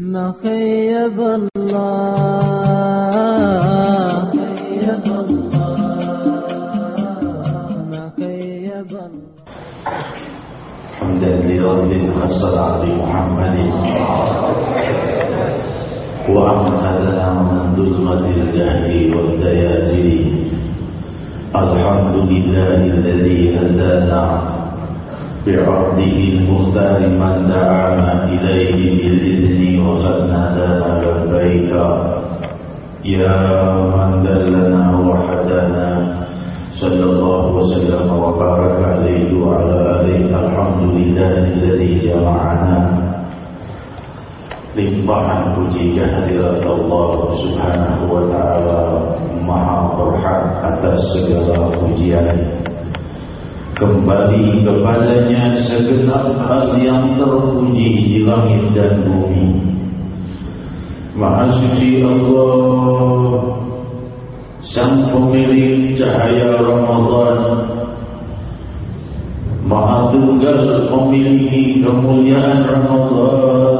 ما خيب الله. خيب الله ما خيب الله. حمدا لربنا والصلاة محمد وأنقذنا من ظلمة الجهل والدياجر الحمد لله الذي هدانا بعبده المختار من دعانا إليه بإذنه وقد نادانا لبيك يا من دلنا وحدنا صلى الله وسلم وبارك عليه وعلى آله. الحمد لله الذي جمعنا limpahan puji kehadirat Allah Subhanahu wa taala Maha berhak atas segala pujian kembali kepadanya segenap hal yang terpuji di langit dan bumi. Maha suci Allah Sang pemilik cahaya Ramadan Maha tunggal memiliki kemuliaan Ramadan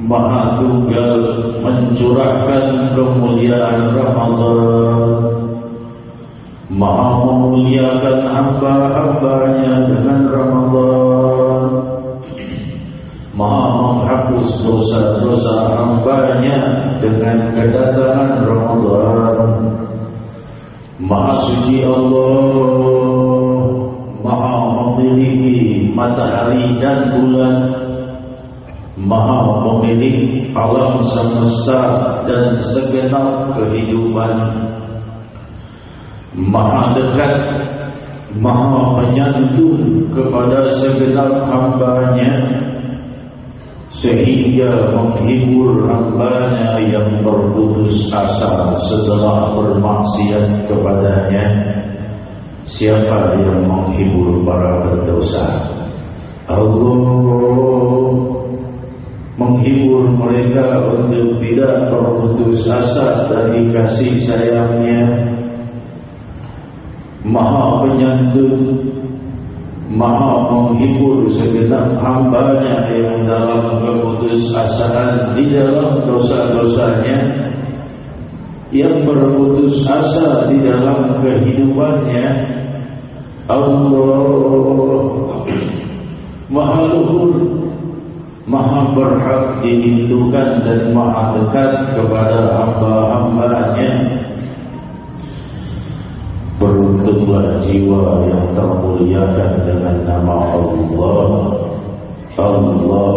Maha tunggal mencurahkan kemuliaan Ramadan Maha memuliakan hamba-hambanya dengan Ramadan. Maha menghapus dosa-dosa hambanya dengan kedatangan Ramadan. Maha suci Allah Maha memiliki matahari dan bulan. Maha pemilik alam semesta dan segenap kehidupan Maha dekat Maha penyantun kepada segenap hambanya Sehingga menghibur hambanya yang berputus asa setelah bermaksiat kepadanya. Siapa yang menghibur para berdosa? Allah menghibur mereka untuk tidak berputus asa dari kasih sayangnya Maha penyantun Maha menghibur segenap hambanya yang dalam keputus asaan di dalam dosa-dosanya yang berputus asa di dalam kehidupannya Allah Maha luhur Maha berhak dirindukan dan maha dekat kepada hamba-hambanya Beruntunglah jiwa yang termuliakan dengan nama Allah. Allah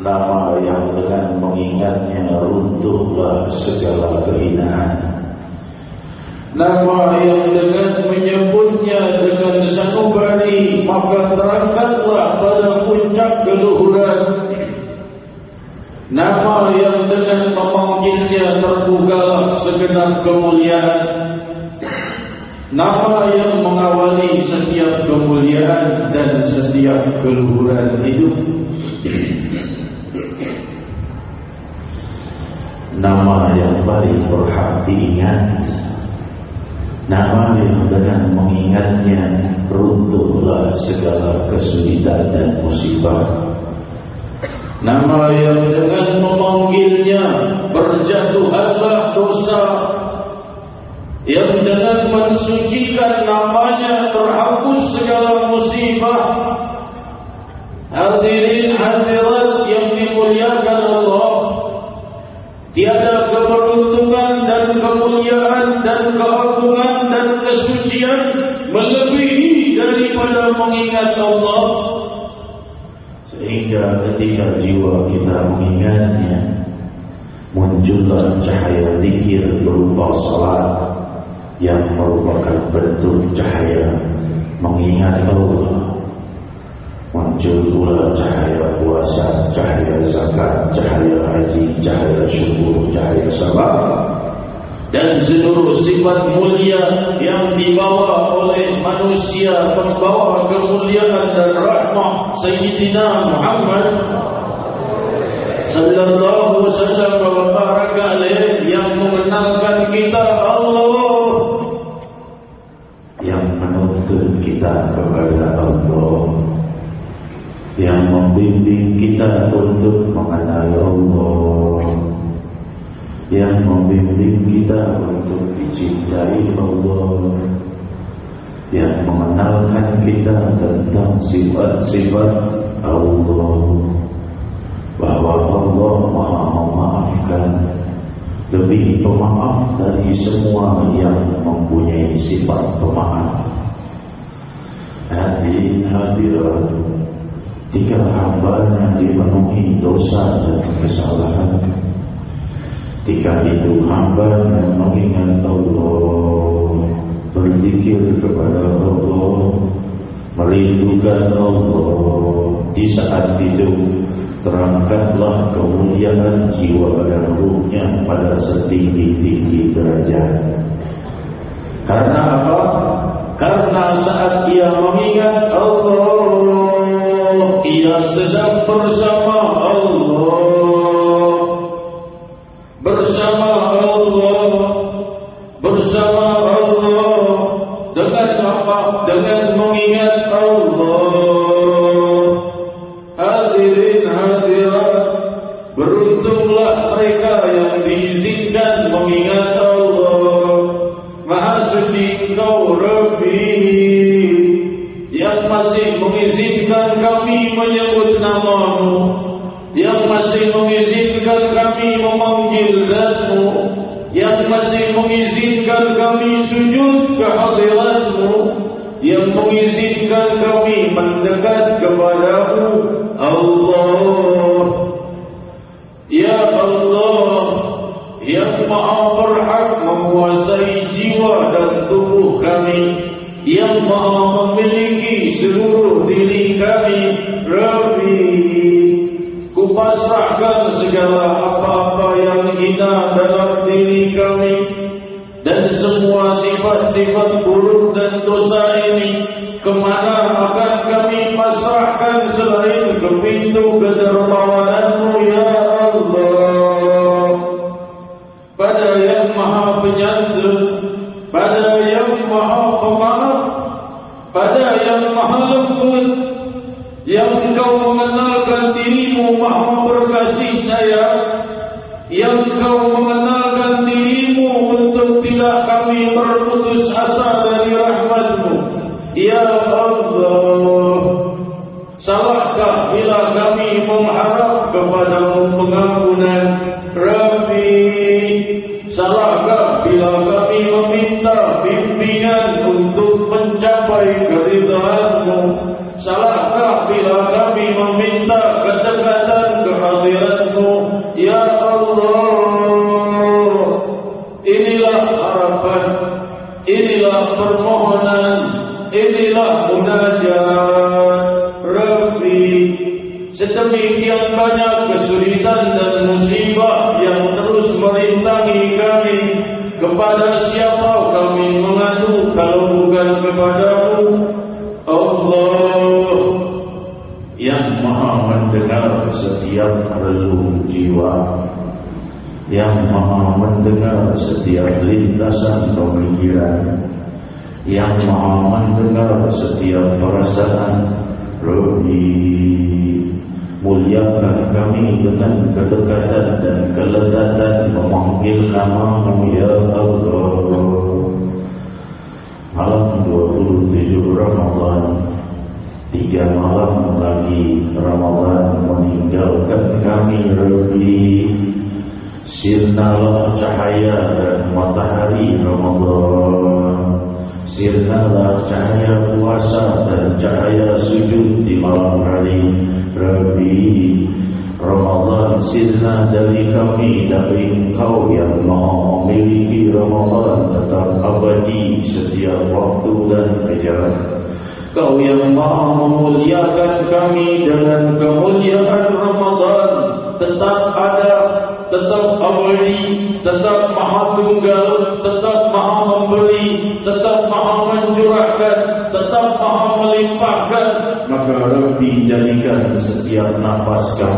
Nama yang dengan mengingatnya runtuhlah segala kehinaan. Nama yang dengan menyebutnya dengan sanubari Maka terangkanlah pada puncak keluhuran. Nama yang dengan memanggilnya terbuka segenap kemuliaan Nama yang mengawali setiap kemuliaan dan setiap keluhuran hidup? Nama yang paling berhak diingat Nama yang dengan mengingatnya runtuhlah segala kesulitan dan musibah. Nama yang dengan memanggilnya berjatuhanlah dosa Yang dengan mensucikan namanya terhapus segala musibah Hadirin hadirat yang dimuliakan Allah Tiada keberuntungan dan kemuliaan dan keagungan dan kesucian melebihi daripada mengingat Allah. Sehingga ketika jiwa kita mengingatnya, muncullah cahaya zikir berupa salat yang merupakan bentuk cahaya mengingat Allah. Muncul pula cahaya puasa, cahaya zakat, cahaya haji, cahaya syukur, cahaya sabar Dan seluruh sifat mulia yang dibawa oleh manusia Pembawa kemuliaan dan rahmah Sayyidina Muhammad Sallallahu wasallam wa baraka alaih Yang mengenalkan kita membimbing kita untuk mengenal Allah. Yang membimbing kita untuk dicintai Allah. Yang mengenalkan kita tentang sifat-sifat Allah. Bahwa Allah maha memaafkan. Lebih pemaaf dari semua yang mempunyai sifat pemaaf. Hadirin hadirat. Tiga hamba yang dipenuhi dosa dan kesalahan Ketika itu hamba yang mengingat Allah Berzikir kepada Allah Merindukan Allah Di saat itu Terangkatlah kemuliaan jiwa dan ruhnya Pada setinggi-tinggi derajat Karena apa? Karena saat ia mengingat Allah bersama Allah dengan apa dengan mengingat Allah hadirin hadirat beruntunglah mereka yang diizinkan mengingat Allah maha suci engkau Rabbi yang masih mengizinkan kami menyebut namamu. Yang masih mengizinkan kami memanggil yang masih mengizinkan kami sujud ke hadiratmu yang mengizinkan kami mendekat Kupasrahkan segala apa-apa yang hina dalam diri kami Dan semua sifat-sifat buruk dan dosa ini Kemana akan kami pasrahkan selain ke pintu kedermawananmu ya Allah? Pada yang maha penyantun Pada yang maha pemaaf Pada yang maha lembut yang engkau mengenalkan dirimu maha berkasih sayang yang engkau mengenalkan dirimu untuk tidak kami berputus asa dari rahmatmu. Ya Allah Salahkah bila kami mengharap kepadamu pengampunan Rabbi? Salahkah bila kami meminta pimpinan untuk mencapai keridhaanmu? Salahkah bila kami Sedemikian banyak kesulitan dan musibah Yang terus merintangi kami. Kepada siapa kami mengadu Kalau bukan kepadamu? Allah. Yang maha mendengar setiap relung jiwa. Yang maha mendengar setiap lintasan pemikiran. Yang maha mendengar setiap perasaan Rabbi muliakan kami dengan kedekatan dan keledatan memanggil namamu ya Allah. Malam 27 Ramadhan tiga malam lagi Ramadhan meninggalkan kami Rabbi. Sirnalah cahaya dan matahari Ramadhan sirnalah cahaya puasa dan cahaya sujud di malam hari. Rabbi Ramadhan sirna dari kami dari engkau yang maha memiliki Ramadhan tetap abadi setiap waktu dan kejaran Kau yang maha memuliakan kami dengan kemuliaan Ramadhan tetap ada, tetap abadi, tetap maha tunggal, tetap maha memberi, maka Rabbi jadikan setiap nafas kami